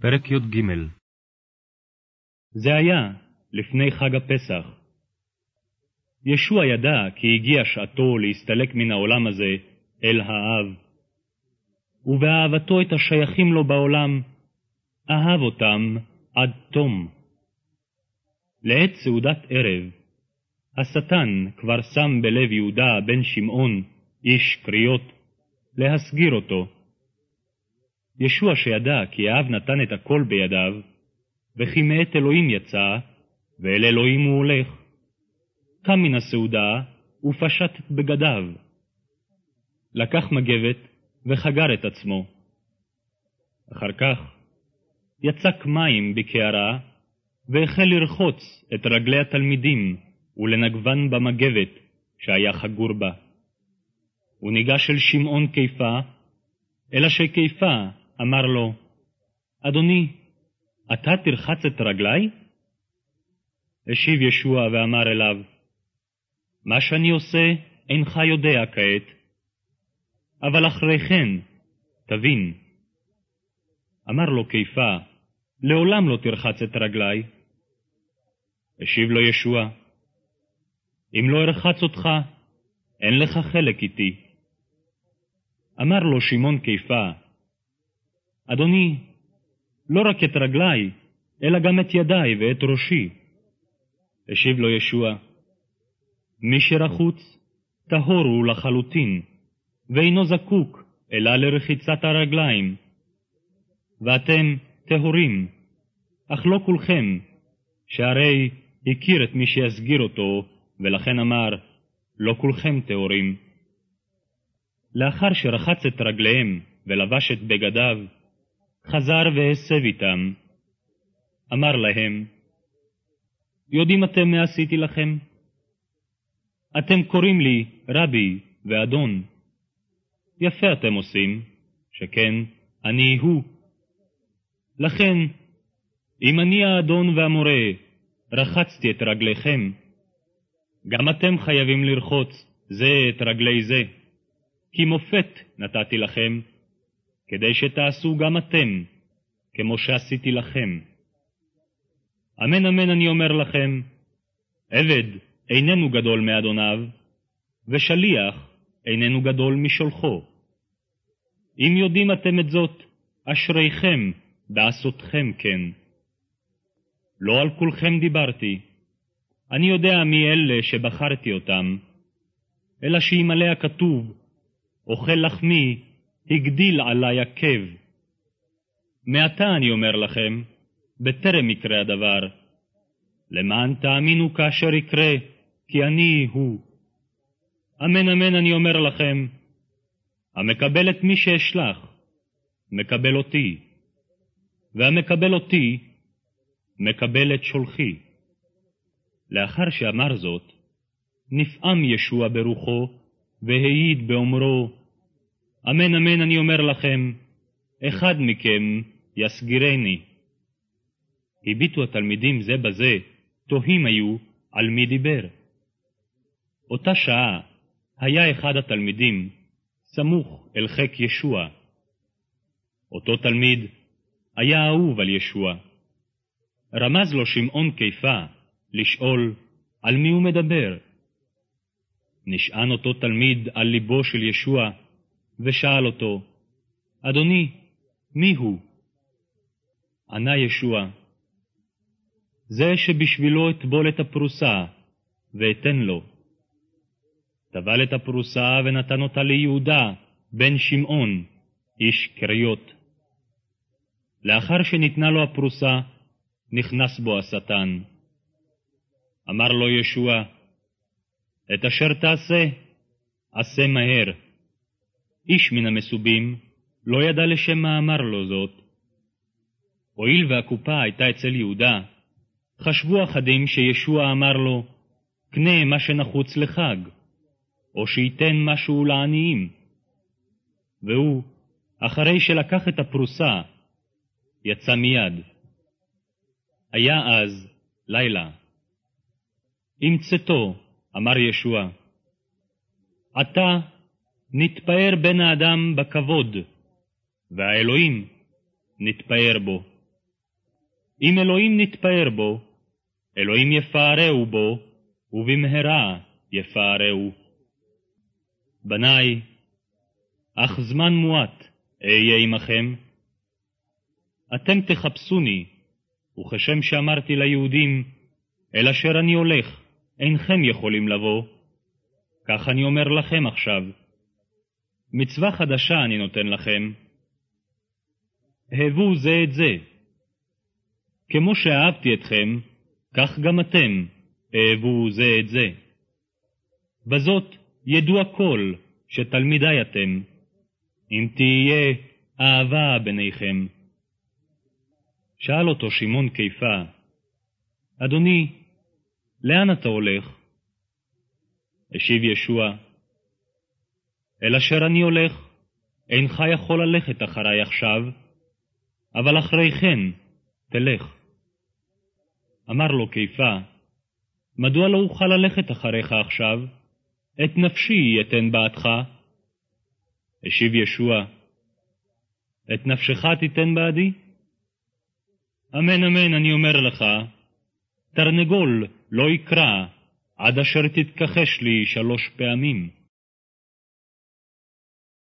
פרק י"ג זה היה לפני חג הפסח. ישוע ידע כי הגיעה שעתו להסתלק מן העולם הזה אל האב, ובאהבתו את השייכים לו בעולם, אהב אותם עד תום. לעת סעודת ערב, השטן כבר שם בלב יהודה בן שמעון, איש קריאות, להסגיר אותו. ישוע שידע כי האב נתן את הכל בידיו, וכי מאת אלוהים יצא, ואל אלוהים הוא הולך. קם מן הסעודה ופשט את בגדיו. לקח מגבת וחגר את עצמו. אחר כך יצק מים בקערה, והחל לרחוץ את רגלי התלמידים ולנגבן במגבת שהיה חגור בה. הוא ניגש אל שמעון קיפה, אלא שקיפה אמר לו, אדוני, אתה תרחץ את רגלי? השיב ישוע ואמר אליו, מה שאני עושה אינך יודע כעת, אבל אחרי כן תבין. אמר לו קיפה, לעולם לא תרחץ את רגלי. השיב לו ישוע, אם לא ארחץ אותך, אין לך חלק איתי. אמר לו שמעון קיפה, אדוני, לא רק את רגלי, אלא גם את ידיי ואת ראשי. השיב לו ישוע, מי שרחוץ, טהור הוא לחלוטין, ואינו זקוק אלא לרחיצת הרגליים. ואתם טהורים, אך לא כולכם, שהרי הכיר את מי שיסגיר אותו, ולכן אמר, לא כולכם טהורים. לאחר שרחץ את רגליהם ולבש את בגדיו, חזר והסב איתם. אמר להם, יודעים אתם מה עשיתי לכם? אתם קוראים לי רבי ואדון. יפה אתם עושים, שכן אני הוא. לכן, אם אני האדון והמורה, רחצתי את רגליכם, גם אתם חייבים לרחוץ זה את רגלי זה, כי מופת נתתי לכם, כדי שתעשו גם אתם, כמו שעשיתי לכם. אמן אמן אני אומר לכם, עבד איננו גדול מאדוניו, ושליח איננו גדול משולחו. אם יודעים אתם את זאת, אשריכם בעשותכם כן. לא על כולכם דיברתי, אני יודע מי אלה שבחרתי אותם, אלא שאלמלא הכתוב, אוכל לחמי הגדיל עלי עקב. מעתה אני אומר לכם, בטרם יקרה הדבר, למען תאמינו כאשר יקרה, כי אני הוא. אמן אמן אני אומר לכם, המקבל את מי שאשלח, מקבל אותי, והמקבל אותי, מקבל את שולחי. לאחר שאמר זאת, נפעם ישוע ברוחו, והעיד באומרו, אמן אמן אני אומר לכם, אחד מכם יסגירני. הביטו התלמידים זה בזה, תוהים היו על מי דיבר. אותה שעה היה אחד התלמידים סמוך אל חק ישוע. אותו תלמיד היה אהוב על ישוע. רמז לו שמעון קיפה לשאול על מי הוא מדבר. נשען אותו תלמיד על ליבו של ישוע, ושאל אותו, אדוני, מי הוא? ענה ישוע, זה שבשבילו אטבול את הפרוסה, ואתן לו. טבל את הפרוסה ונתן אותה ליהודה, בן שמעון, איש קריות. לאחר שניתנה לו הפרוסה, נכנס בו השטן. אמר לו ישוע, את אשר תעשה, עשה מהר. איש מן המסובים לא ידע לשם מה אמר לו זאת. הואיל והקופה הייתה אצל יהודה, חשבו אחדים שישוע אמר לו, קנה מה שנחוץ לחג, או שייתן משהו לעניים. והוא, אחרי שלקח את הפרוסה, יצא מיד. היה אז לילה. עם צאתו, אמר ישוע, עתה נתפאר בן האדם בכבוד, והאלוהים נתפאר בו. אם אלוהים נתפאר בו, אלוהים יפארהו בו, ובמהרה יפארהו. בניי, אך זמן מועט אהיה עמכם. אתם תחפשוני, וכשם שאמרתי ליהודים, אל אשר אני הולך, אינכם יכולים לבוא. כך אני אומר לכם עכשיו. מצווה חדשה אני נותן לכם. הבו זה את זה. כמו שאהבתי אתכם, כך גם אתם אהבו זה את זה. בזאת ידעו הכל שתלמידי אתם, אם תהיה אהבה ביניכם. שאל אותו שמעון קיפה, אדוני, לאן אתה הולך? השיב ישוע, אל אשר אני הולך, אינך יכול ללכת אחרי עכשיו, אבל אחרי כן תלך. אמר לו קיפה, מדוע לא אוכל ללכת אחריך עכשיו? את נפשי אתן בעדך. השיב ישוע, את נפשך תיתן בעדי? אמן אמן אני אומר לך, תרנגול לא יקרא עד אשר תתכחש לי שלוש פעמים.